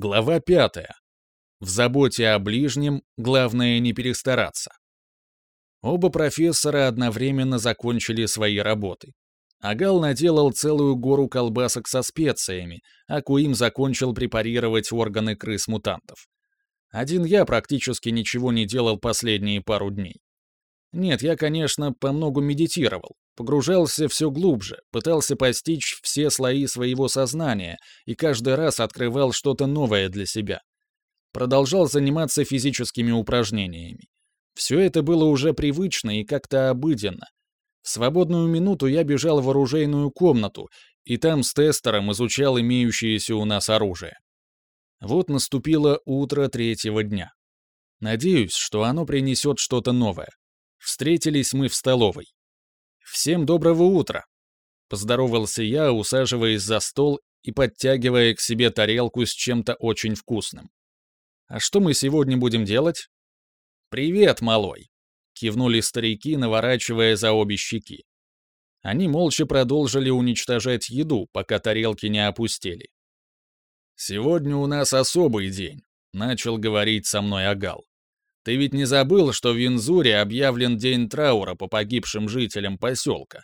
Глава пятая. В заботе о ближнем главное не перестараться. Оба профессора одновременно закончили свои работы. Агал наделал целую гору колбасок со специями, а Куим закончил препарировать органы крыс-мутантов. Один я практически ничего не делал последние пару дней. Нет, я, конечно, по многу медитировал, погружался все глубже, пытался постичь все слои своего сознания и каждый раз открывал что-то новое для себя. Продолжал заниматься физическими упражнениями. Все это было уже привычно и как-то обыденно. В свободную минуту я бежал в оружейную комнату, и там с тестером изучал имеющееся у нас оружие. Вот наступило утро третьего дня. Надеюсь, что оно принесет что-то новое. Встретились мы в столовой. «Всем доброго утра!» Поздоровался я, усаживаясь за стол и подтягивая к себе тарелку с чем-то очень вкусным. «А что мы сегодня будем делать?» «Привет, малой!» — кивнули старики, наворачивая за обе щеки. Они молча продолжили уничтожать еду, пока тарелки не опустели. «Сегодня у нас особый день», — начал говорить со мной Агал. Ты ведь не забыл, что в Винзуре объявлен день траура по погибшим жителям поселка?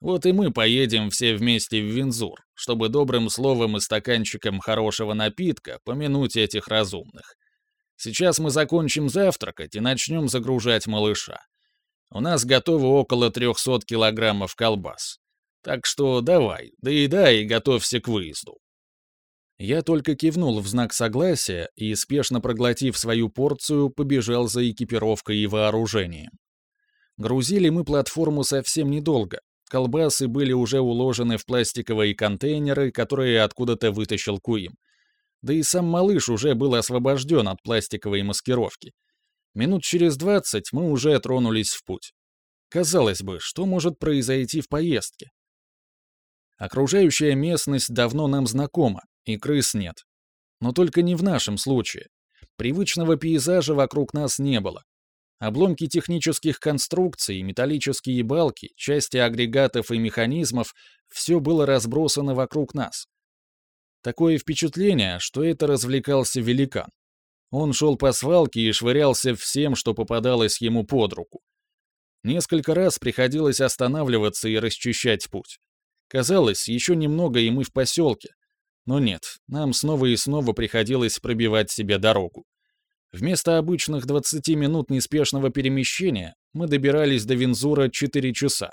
Вот и мы поедем все вместе в Винзур, чтобы добрым словом и стаканчиком хорошего напитка помянуть этих разумных. Сейчас мы закончим завтракать и начнем загружать малыша. У нас готово около 300 килограммов колбас. Так что давай, доедай и готовься к выезду. Я только кивнул в знак согласия и, спешно проглотив свою порцию, побежал за экипировкой и вооружением. Грузили мы платформу совсем недолго. Колбасы были уже уложены в пластиковые контейнеры, которые откуда-то вытащил Куим. Да и сам малыш уже был освобожден от пластиковой маскировки. Минут через двадцать мы уже тронулись в путь. Казалось бы, что может произойти в поездке? Окружающая местность давно нам знакома, и крыс нет. Но только не в нашем случае. Привычного пейзажа вокруг нас не было. Обломки технических конструкций, металлические балки, части агрегатов и механизмов — все было разбросано вокруг нас. Такое впечатление, что это развлекался великан. Он шел по свалке и швырялся всем, что попадалось ему под руку. Несколько раз приходилось останавливаться и расчищать путь. Казалось, еще немного, и мы в поселке, но нет, нам снова и снова приходилось пробивать себе дорогу. Вместо обычных 20 минут неспешного перемещения мы добирались до Винзура 4 часа.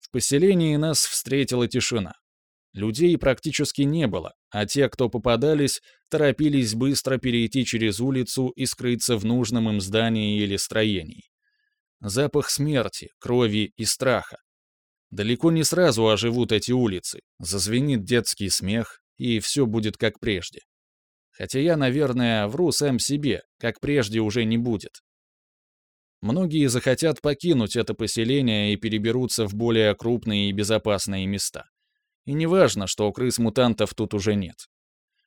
В поселении нас встретила тишина. Людей практически не было, а те, кто попадались, торопились быстро перейти через улицу и скрыться в нужном им здании или строении. Запах смерти, крови и страха. Далеко не сразу оживут эти улицы, зазвенит детский смех, и все будет как прежде. Хотя я, наверное, вру сам себе, как прежде уже не будет. Многие захотят покинуть это поселение и переберутся в более крупные и безопасные места. И не важно, что крыс-мутантов тут уже нет.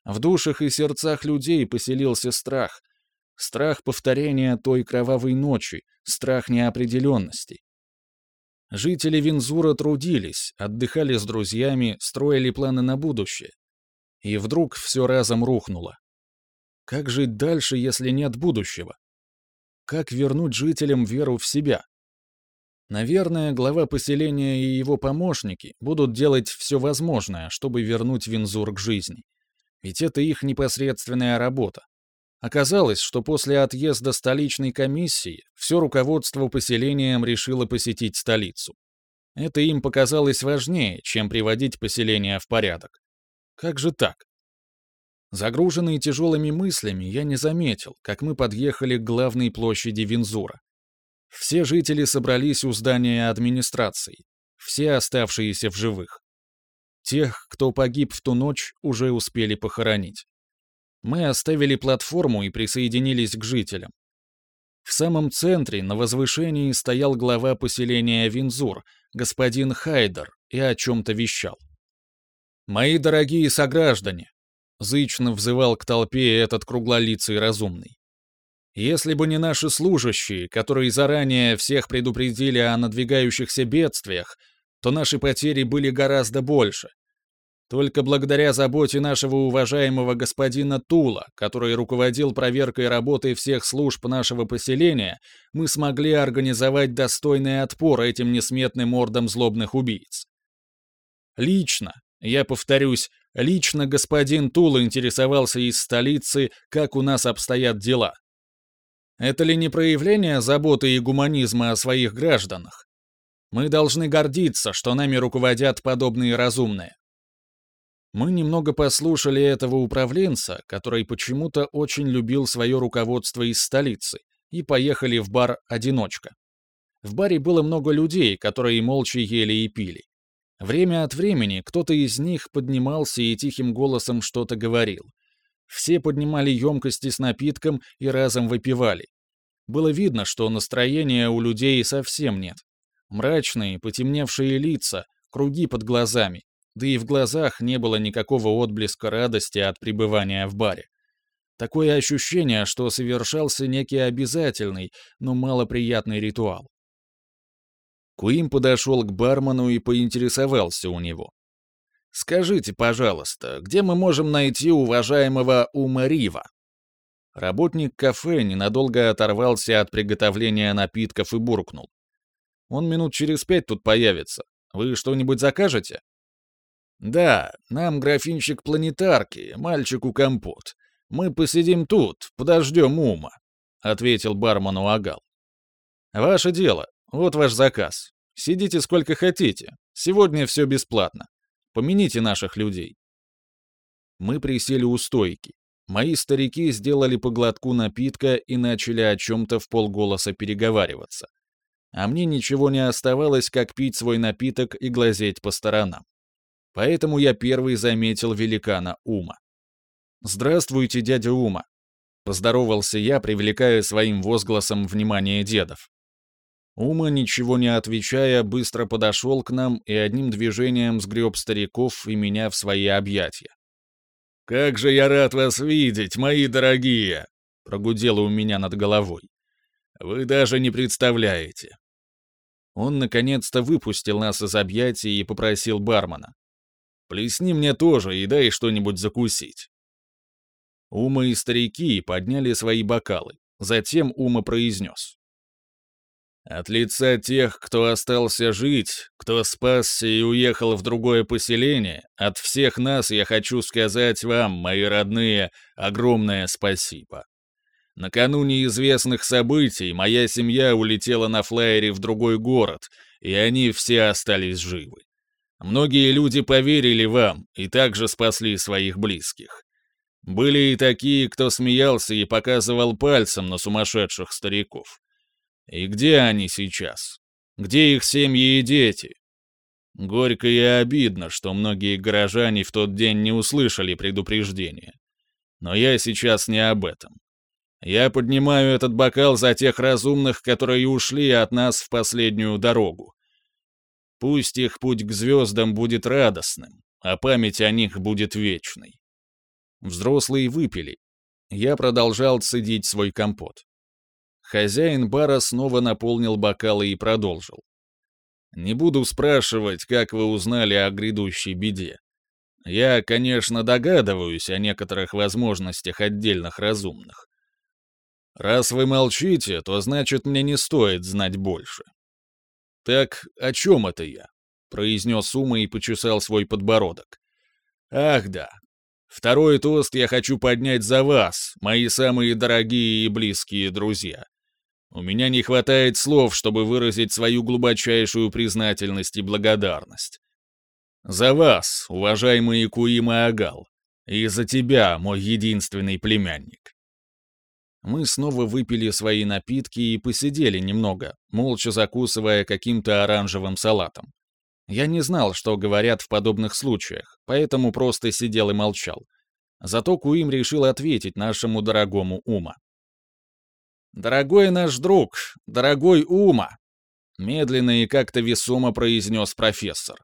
В душах и сердцах людей поселился страх. Страх повторения той кровавой ночи, страх неопределенности. Жители Винзура трудились, отдыхали с друзьями, строили планы на будущее. И вдруг все разом рухнуло. Как жить дальше, если нет будущего? Как вернуть жителям веру в себя? Наверное, глава поселения и его помощники будут делать все возможное, чтобы вернуть Винзур к жизни. Ведь это их непосредственная работа. Оказалось, что после отъезда столичной комиссии все руководство поселением решило посетить столицу. Это им показалось важнее, чем приводить поселение в порядок. Как же так? Загруженный тяжелыми мыслями, я не заметил, как мы подъехали к главной площади Винзура. Все жители собрались у здания администрации, все оставшиеся в живых. Тех, кто погиб в ту ночь, уже успели похоронить. Мы оставили платформу и присоединились к жителям. В самом центре, на возвышении, стоял глава поселения Винзур, господин Хайдер, и о чем-то вещал. «Мои дорогие сограждане!» — зычно взывал к толпе этот круглолицый разумный. «Если бы не наши служащие, которые заранее всех предупредили о надвигающихся бедствиях, то наши потери были гораздо больше. Только благодаря заботе нашего уважаемого господина Тула, который руководил проверкой работы всех служб нашего поселения, мы смогли организовать достойный отпор этим несметным мордам злобных убийц. Лично, я повторюсь, лично господин Тула интересовался из столицы, как у нас обстоят дела. Это ли не проявление заботы и гуманизма о своих гражданах? Мы должны гордиться, что нами руководят подобные разумные. Мы немного послушали этого управленца, который почему-то очень любил свое руководство из столицы, и поехали в бар «Одиночка». В баре было много людей, которые молча ели и пили. Время от времени кто-то из них поднимался и тихим голосом что-то говорил. Все поднимали емкости с напитком и разом выпивали. Было видно, что настроения у людей совсем нет. Мрачные, потемневшие лица, круги под глазами, да и в глазах не было никакого отблеска радости от пребывания в баре. Такое ощущение, что совершался некий обязательный, но малоприятный ритуал. Куим подошел к бармену и поинтересовался у него. «Скажите, пожалуйста, где мы можем найти уважаемого Ума Рива?» Работник кафе ненадолго оторвался от приготовления напитков и буркнул. «Он минут через пять тут появится. Вы что-нибудь закажете?» «Да, нам графинчик планетарки, мальчику компот. Мы посидим тут, подождем ума», — ответил бармену Агал. «Ваше дело, вот ваш заказ. Сидите сколько хотите. Сегодня все бесплатно. Помяните наших людей». Мы присели у стойки. Мои старики сделали по глотку напитка и начали о чем-то в полголоса переговариваться. А мне ничего не оставалось, как пить свой напиток и глазеть по сторонам. Поэтому я первый заметил великана Ума. «Здравствуйте, дядя Ума!» Поздоровался я, привлекая своим возгласом внимание дедов. Ума, ничего не отвечая, быстро подошел к нам и одним движением сгреб стариков и меня в свои объятия. «Как же я рад вас видеть, мои дорогие!» — прогудело у меня над головой. «Вы даже не представляете!» Он наконец-то выпустил нас из объятий и попросил бармена. Плесни мне тоже и дай что-нибудь закусить». Ума и старики подняли свои бокалы. Затем Ума произнес. «От лица тех, кто остался жить, кто спасся и уехал в другое поселение, от всех нас я хочу сказать вам, мои родные, огромное спасибо. Накануне известных событий моя семья улетела на флайере в другой город, и они все остались живы. Многие люди поверили вам и также спасли своих близких. Были и такие, кто смеялся и показывал пальцем на сумасшедших стариков. И где они сейчас? Где их семьи и дети? Горько и обидно, что многие горожане в тот день не услышали предупреждения. Но я сейчас не об этом. Я поднимаю этот бокал за тех разумных, которые ушли от нас в последнюю дорогу, Пусть их путь к звездам будет радостным, а память о них будет вечной. Взрослые выпили. Я продолжал цедить свой компот. Хозяин бара снова наполнил бокалы и продолжил. «Не буду спрашивать, как вы узнали о грядущей беде. Я, конечно, догадываюсь о некоторых возможностях отдельных разумных. Раз вы молчите, то значит мне не стоит знать больше. «Так о чем это я?» — произнес Ума и почесал свой подбородок. «Ах да. Второй тост я хочу поднять за вас, мои самые дорогие и близкие друзья. У меня не хватает слов, чтобы выразить свою глубочайшую признательность и благодарность. За вас, уважаемый Куима Агал, и за тебя, мой единственный племянник. Мы снова выпили свои напитки и посидели немного, молча закусывая каким-то оранжевым салатом. Я не знал, что говорят в подобных случаях, поэтому просто сидел и молчал. Зато Куим решил ответить нашему дорогому Ума. «Дорогой наш друг, дорогой Ума!» Медленно и как-то весомо произнес профессор.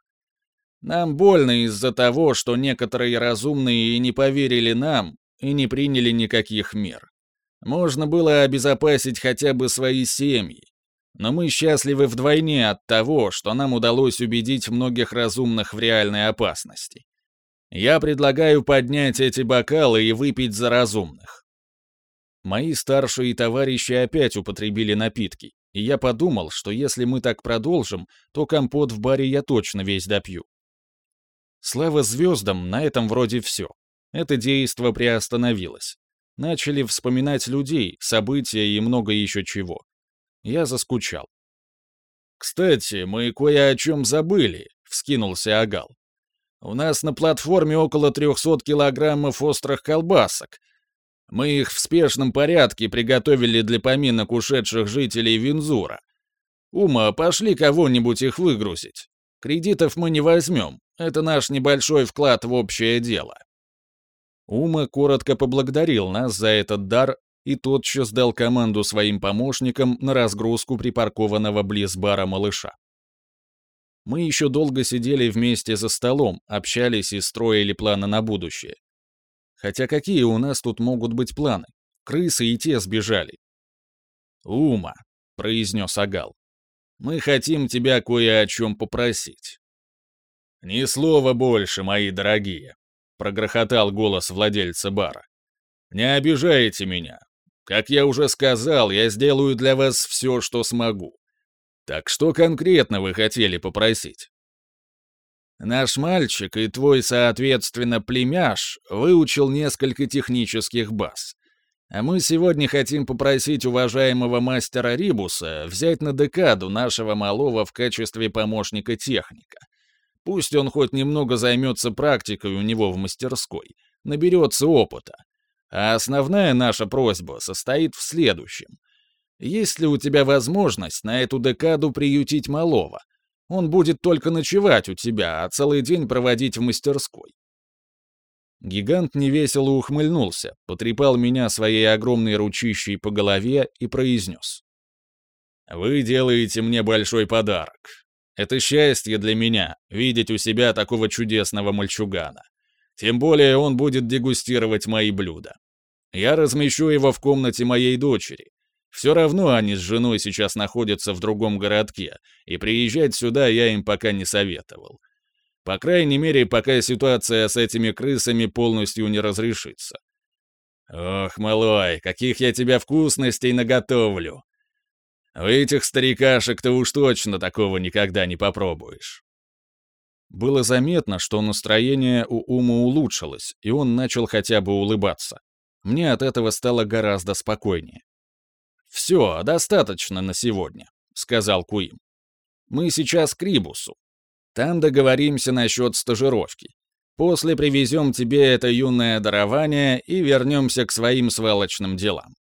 «Нам больно из-за того, что некоторые разумные и не поверили нам и не приняли никаких мер. Можно было обезопасить хотя бы свои семьи. Но мы счастливы вдвойне от того, что нам удалось убедить многих разумных в реальной опасности. Я предлагаю поднять эти бокалы и выпить за разумных. Мои старшие товарищи опять употребили напитки, и я подумал, что если мы так продолжим, то компот в баре я точно весь допью. Слава звездам, на этом вроде все. Это действо приостановилось. Начали вспоминать людей, события и много еще чего. Я заскучал. «Кстати, мы кое о чем забыли», — вскинулся Агал. «У нас на платформе около 300 килограммов острых колбасок. Мы их в спешном порядке приготовили для поминок ушедших жителей Винзура. Ума, пошли кого-нибудь их выгрузить. Кредитов мы не возьмем, это наш небольшой вклад в общее дело». Ума коротко поблагодарил нас за этот дар и тотчас дал команду своим помощникам на разгрузку припаркованного близ бара малыша. Мы еще долго сидели вместе за столом, общались и строили планы на будущее. Хотя какие у нас тут могут быть планы? Крысы и те сбежали. «Ума», — произнес Агал, — «мы хотим тебя кое о чем попросить». «Ни слова больше, мои дорогие», — прогрохотал голос владельца бара. «Не обижайте меня. Как я уже сказал, я сделаю для вас все, что смогу. Так что конкретно вы хотели попросить?» Наш мальчик и твой, соответственно, племяш выучил несколько технических баз. А мы сегодня хотим попросить уважаемого мастера Рибуса взять на декаду нашего малого в качестве помощника техника. Пусть он хоть немного займется практикой у него в мастерской, наберется опыта. А основная наша просьба состоит в следующем. Есть ли у тебя возможность на эту декаду приютить малого? Он будет только ночевать у тебя, а целый день проводить в мастерской. Гигант невесело ухмыльнулся, потрепал меня своей огромной ручищей по голове и произнес. «Вы делаете мне большой подарок. Это счастье для меня, видеть у себя такого чудесного мальчугана. Тем более он будет дегустировать мои блюда. Я размещу его в комнате моей дочери. Все равно они с женой сейчас находятся в другом городке, и приезжать сюда я им пока не советовал. По крайней мере, пока ситуация с этими крысами полностью не разрешится. Ох, малой, каких я тебя вкусностей наготовлю. У этих старикашек-то уж точно такого никогда не попробуешь. Было заметно, что настроение у Ума улучшилось, и он начал хотя бы улыбаться. Мне от этого стало гораздо спокойнее. «Все, достаточно на сегодня», — сказал Куим. «Мы сейчас к Рибусу. Там договоримся насчет стажировки. После привезем тебе это юное дарование и вернемся к своим свалочным делам.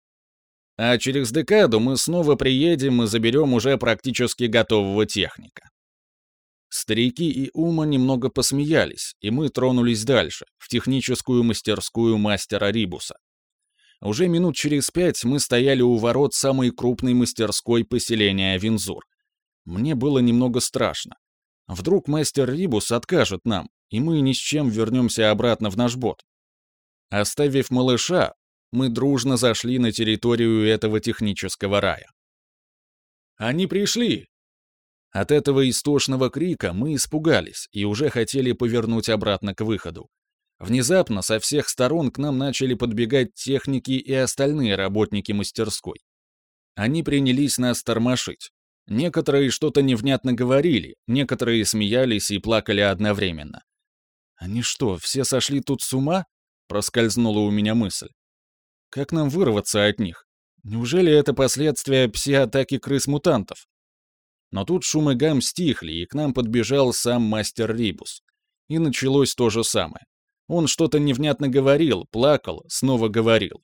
А через декаду мы снова приедем и заберем уже практически готового техника. Старики и Ума немного посмеялись, и мы тронулись дальше, в техническую мастерскую мастера Рибуса. Уже минут через пять мы стояли у ворот самой крупной мастерской поселения Винзур. Мне было немного страшно. Вдруг мастер Рибус откажет нам, и мы ни с чем вернемся обратно в наш бот. Оставив малыша, мы дружно зашли на территорию этого технического рая. «Они пришли!» От этого истошного крика мы испугались и уже хотели повернуть обратно к выходу. Внезапно со всех сторон к нам начали подбегать техники и остальные работники мастерской. Они принялись нас тормошить. Некоторые что-то невнятно говорили, некоторые смеялись и плакали одновременно. «Они что, все сошли тут с ума?» — проскользнула у меня мысль. Как нам вырваться от них? Неужели это последствия пси-атаки крыс-мутантов? Но тут шум и гам стихли, и к нам подбежал сам мастер Рибус. И началось то же самое. Он что-то невнятно говорил, плакал, снова говорил.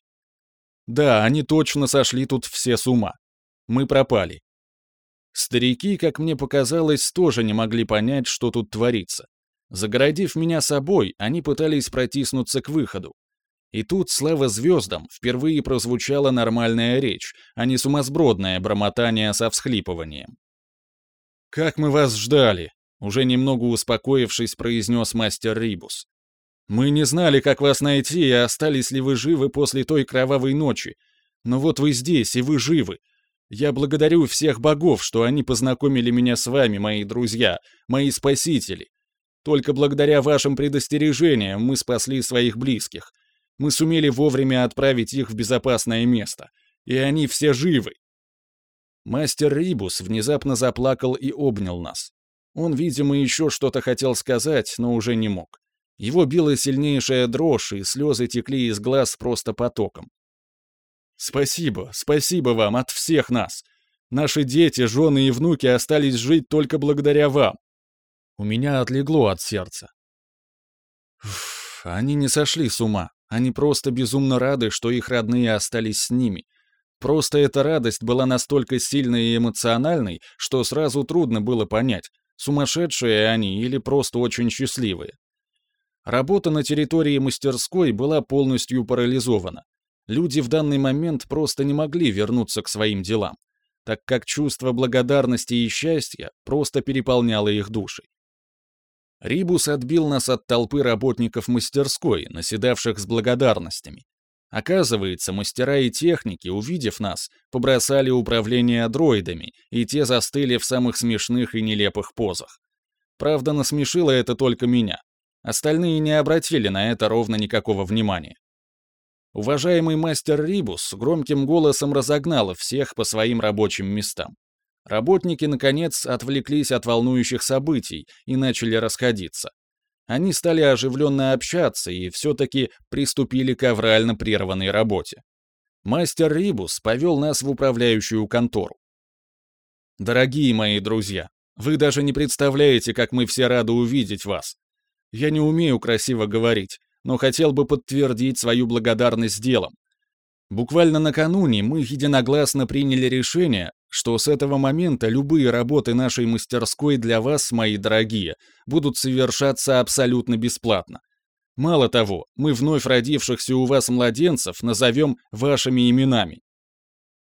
Да, они точно сошли тут все с ума. Мы пропали. Старики, как мне показалось, тоже не могли понять, что тут творится. Загородив меня собой, они пытались протиснуться к выходу, и тут, слава звездам, впервые прозвучала нормальная речь, а не сумасбродное бормотание со всхлипыванием. «Как мы вас ждали!» — уже немного успокоившись, произнес мастер Рибус. «Мы не знали, как вас найти, и остались ли вы живы после той кровавой ночи. Но вот вы здесь, и вы живы. Я благодарю всех богов, что они познакомили меня с вами, мои друзья, мои спасители. Только благодаря вашим предостережениям мы спасли своих близких. Мы сумели вовремя отправить их в безопасное место. И они все живы. Мастер Рибус внезапно заплакал и обнял нас. Он, видимо, еще что-то хотел сказать, но уже не мог. Его била сильнейшая дрожь, и слезы текли из глаз просто потоком. «Спасибо, спасибо вам от всех нас. Наши дети, жены и внуки остались жить только благодаря вам. У меня отлегло от сердца. Уф, они не сошли с ума. Они просто безумно рады, что их родные остались с ними. Просто эта радость была настолько сильной и эмоциональной, что сразу трудно было понять, сумасшедшие они или просто очень счастливые. Работа на территории мастерской была полностью парализована. Люди в данный момент просто не могли вернуться к своим делам, так как чувство благодарности и счастья просто переполняло их души. Рибус отбил нас от толпы работников мастерской, наседавших с благодарностями. Оказывается, мастера и техники, увидев нас, побросали управление дроидами, и те застыли в самых смешных и нелепых позах. Правда, насмешило это только меня. Остальные не обратили на это ровно никакого внимания. Уважаемый мастер Рибус громким голосом разогнал всех по своим рабочим местам. Работники, наконец, отвлеклись от волнующих событий и начали расходиться. Они стали оживленно общаться и все-таки приступили к аврально прерванной работе. Мастер Рибус повел нас в управляющую контору. «Дорогие мои друзья, вы даже не представляете, как мы все рады увидеть вас. Я не умею красиво говорить, но хотел бы подтвердить свою благодарность делом. Буквально накануне мы единогласно приняли решение, что с этого момента любые работы нашей мастерской для вас, мои дорогие, будут совершаться абсолютно бесплатно. Мало того, мы вновь родившихся у вас младенцев назовем вашими именами.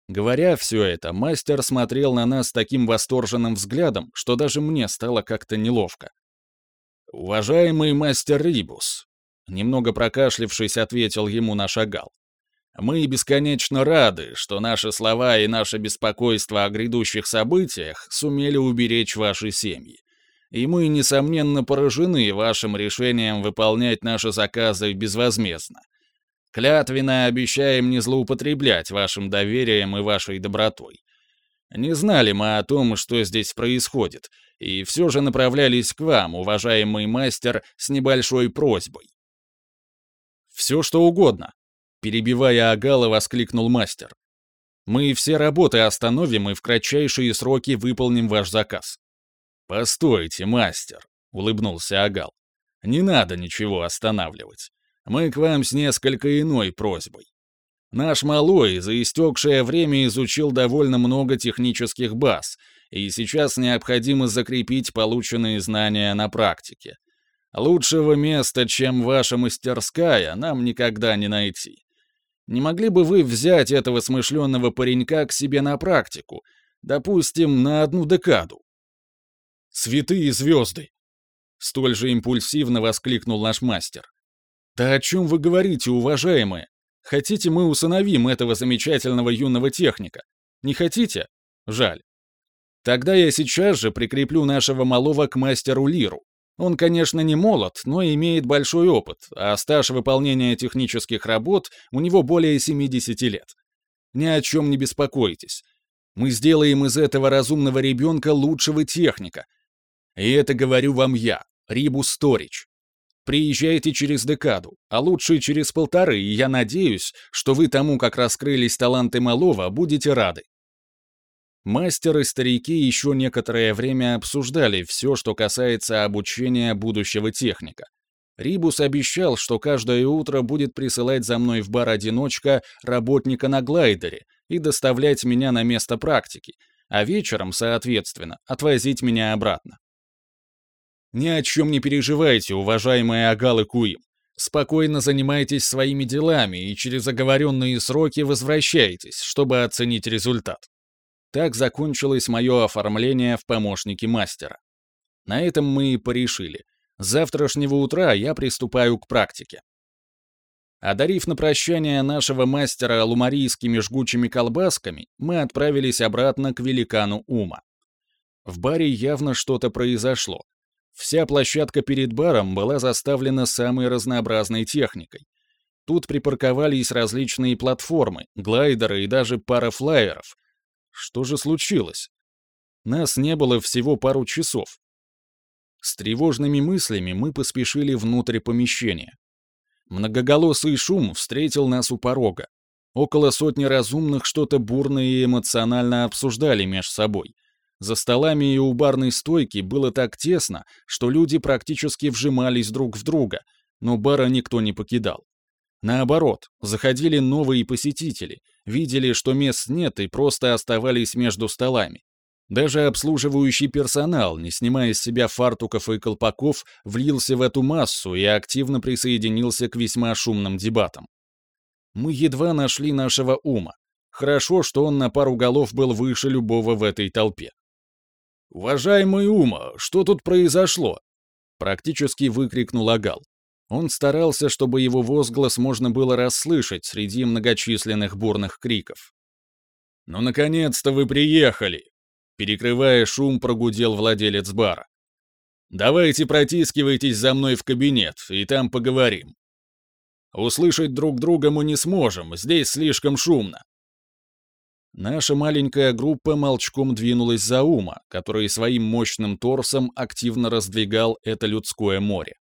Говоря все это, мастер смотрел на нас таким восторженным взглядом, что даже мне стало как-то неловко. «Уважаемый мастер Рибус», — немного прокашлившись, ответил ему наш Агал. Мы бесконечно рады, что наши слова и наше беспокойство о грядущих событиях сумели уберечь ваши семьи. И мы, несомненно, поражены вашим решением выполнять наши заказы безвозмездно. Клятвенно обещаем не злоупотреблять вашим доверием и вашей добротой. Не знали мы о том, что здесь происходит, и все же направлялись к вам, уважаемый мастер, с небольшой просьбой. «Все, что угодно», Перебивая Агала, воскликнул мастер. «Мы все работы остановим и в кратчайшие сроки выполним ваш заказ». «Постойте, мастер», — улыбнулся Агал. «Не надо ничего останавливать. Мы к вам с несколько иной просьбой. Наш малой за истекшее время изучил довольно много технических баз, и сейчас необходимо закрепить полученные знания на практике. Лучшего места, чем ваша мастерская, нам никогда не найти. Не могли бы вы взять этого смышленного паренька к себе на практику, допустим, на одну декаду? Святые звезды! Столь же импульсивно воскликнул наш мастер. Да о чем вы говорите, уважаемые? Хотите, мы усыновим этого замечательного юного техника? Не хотите? Жаль. Тогда я сейчас же прикреплю нашего малого к мастеру Лиру. Он, конечно, не молод, но имеет большой опыт, а стаж выполнения технических работ у него более 70 лет. Ни о чем не беспокойтесь. Мы сделаем из этого разумного ребенка лучшего техника. И это говорю вам я, Рибус Сторич. Приезжайте через декаду, а лучше через полторы, и я надеюсь, что вы тому, как раскрылись таланты малого, будете рады. Мастер и старики еще некоторое время обсуждали все, что касается обучения будущего техника. Рибус обещал, что каждое утро будет присылать за мной в бар-одиночка работника на глайдере и доставлять меня на место практики, а вечером, соответственно, отвозить меня обратно. Ни о чем не переживайте, уважаемые Агалы Куим. Спокойно занимайтесь своими делами и через оговоренные сроки возвращайтесь, чтобы оценить результат. Так закончилось мое оформление в помощнике мастера. На этом мы и порешили. С завтрашнего утра я приступаю к практике. Одарив на прощание нашего мастера лумарийскими жгучими колбасками, мы отправились обратно к великану Ума. В баре явно что-то произошло. Вся площадка перед баром была заставлена самой разнообразной техникой. Тут припарковались различные платформы, глайдеры и даже пара флайеров. Что же случилось? Нас не было всего пару часов. С тревожными мыслями мы поспешили внутрь помещения. Многоголосый шум встретил нас у порога. Около сотни разумных что-то бурно и эмоционально обсуждали меж собой. За столами и у барной стойки было так тесно, что люди практически вжимались друг в друга, но бара никто не покидал. Наоборот, заходили новые посетители, видели, что мест нет и просто оставались между столами. Даже обслуживающий персонал, не снимая с себя фартуков и колпаков, влился в эту массу и активно присоединился к весьма шумным дебатам. Мы едва нашли нашего ума. Хорошо, что он на пару голов был выше любого в этой толпе. «Уважаемый Ума, что тут произошло?» Практически выкрикнул Агал. Он старался, чтобы его возглас можно было расслышать среди многочисленных бурных криков. «Ну, наконец-то вы приехали!» Перекрывая шум, прогудел владелец бара. «Давайте протискивайтесь за мной в кабинет, и там поговорим. Услышать друг друга мы не сможем, здесь слишком шумно. Наша маленькая группа молчком двинулась за Ума, который своим мощным торсом активно раздвигал это людское море.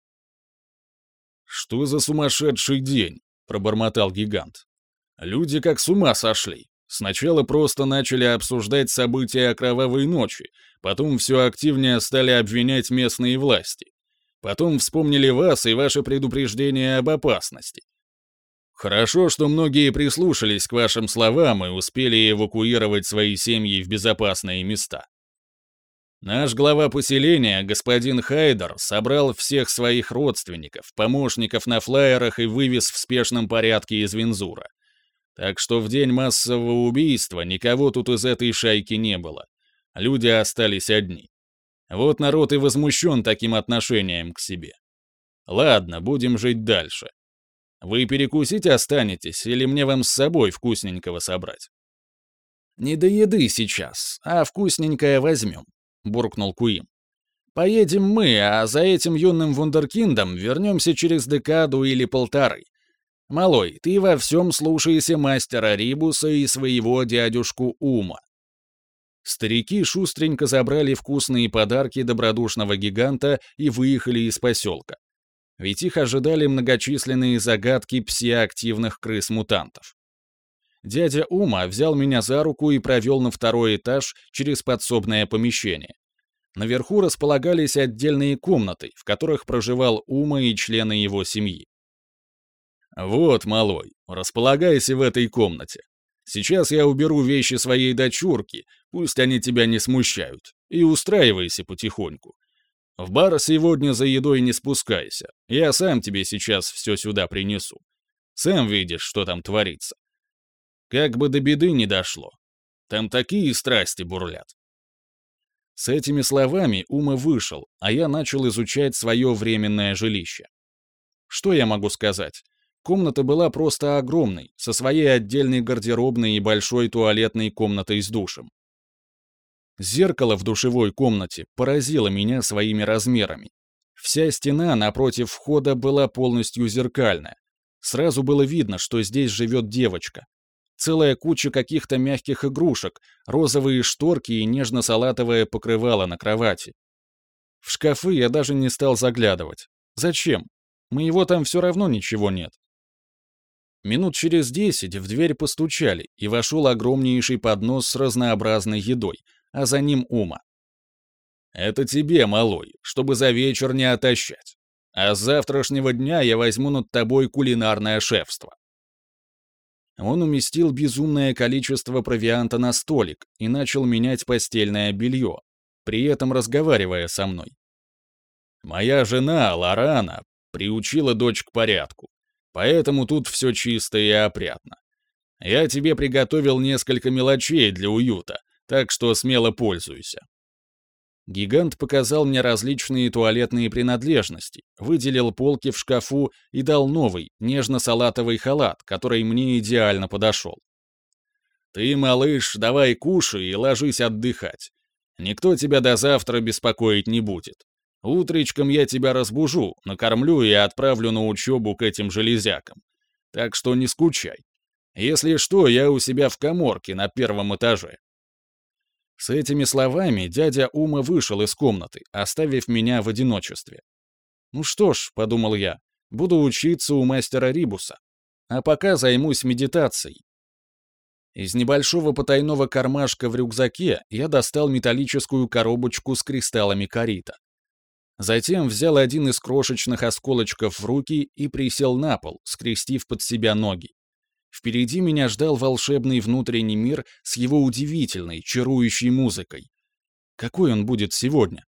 «Что за сумасшедший день?» — пробормотал гигант. «Люди как с ума сошли. Сначала просто начали обсуждать события кровавой ночи, потом все активнее стали обвинять местные власти. Потом вспомнили вас и ваше предупреждение об опасности. Хорошо, что многие прислушались к вашим словам и успели эвакуировать свои семьи в безопасные места. Наш глава поселения, господин Хайдер, собрал всех своих родственников, помощников на флайерах и вывез в спешном порядке из Винзура. Так что в день массового убийства никого тут из этой шайки не было. Люди остались одни. Вот народ и возмущен таким отношением к себе. Ладно, будем жить дальше. Вы перекусить останетесь, или мне вам с собой вкусненького собрать?» «Не до еды сейчас, а вкусненькое возьмем», — буркнул Куим. «Поедем мы, а за этим юным вундеркиндом вернемся через декаду или полторы. Малой, ты во всем слушайся мастера Рибуса и своего дядюшку Ума». Старики шустренько забрали вкусные подарки добродушного гиганта и выехали из поселка ведь их ожидали многочисленные загадки псиактивных крыс-мутантов. Дядя Ума взял меня за руку и провел на второй этаж через подсобное помещение. Наверху располагались отдельные комнаты, в которых проживал Ума и члены его семьи. «Вот, малой, располагайся в этой комнате. Сейчас я уберу вещи своей дочурки, пусть они тебя не смущают, и устраивайся потихоньку. В бар сегодня за едой не спускайся. Я сам тебе сейчас все сюда принесу. Сам видишь, что там творится. Как бы до беды не дошло. Там такие страсти бурлят. С этими словами Ума вышел, а я начал изучать свое временное жилище. Что я могу сказать? Комната была просто огромной, со своей отдельной гардеробной и большой туалетной комнатой с душем. Зеркало в душевой комнате поразило меня своими размерами. Вся стена напротив входа была полностью зеркальная. Сразу было видно, что здесь живет девочка. Целая куча каких-то мягких игрушек, розовые шторки и нежно-салатовое покрывало на кровати. В шкафы я даже не стал заглядывать. Зачем? Моего там все равно ничего нет. Минут через десять в дверь постучали, и вошел огромнейший поднос с разнообразной едой, а за ним Ума. «Это тебе, малой, чтобы за вечер не отощать. А с завтрашнего дня я возьму над тобой кулинарное шефство». Он уместил безумное количество провианта на столик и начал менять постельное белье, при этом разговаривая со мной. «Моя жена, Лорана, приучила дочь к порядку, поэтому тут все чисто и опрятно. Я тебе приготовил несколько мелочей для уюта, так что смело пользуйся. Гигант показал мне различные туалетные принадлежности, выделил полки в шкафу и дал новый, нежно-салатовый халат, который мне идеально подошел. «Ты, малыш, давай кушай и ложись отдыхать. Никто тебя до завтра беспокоить не будет. Утречком я тебя разбужу, накормлю и отправлю на учебу к этим железякам. Так что не скучай. Если что, я у себя в коморке на первом этаже». С этими словами дядя Ума вышел из комнаты, оставив меня в одиночестве. «Ну что ж», — подумал я, — «буду учиться у мастера Рибуса. А пока займусь медитацией». Из небольшого потайного кармашка в рюкзаке я достал металлическую коробочку с кристаллами корита. Затем взял один из крошечных осколочков в руки и присел на пол, скрестив под себя ноги. Впереди меня ждал волшебный внутренний мир с его удивительной, чарующей музыкой. Какой он будет сегодня?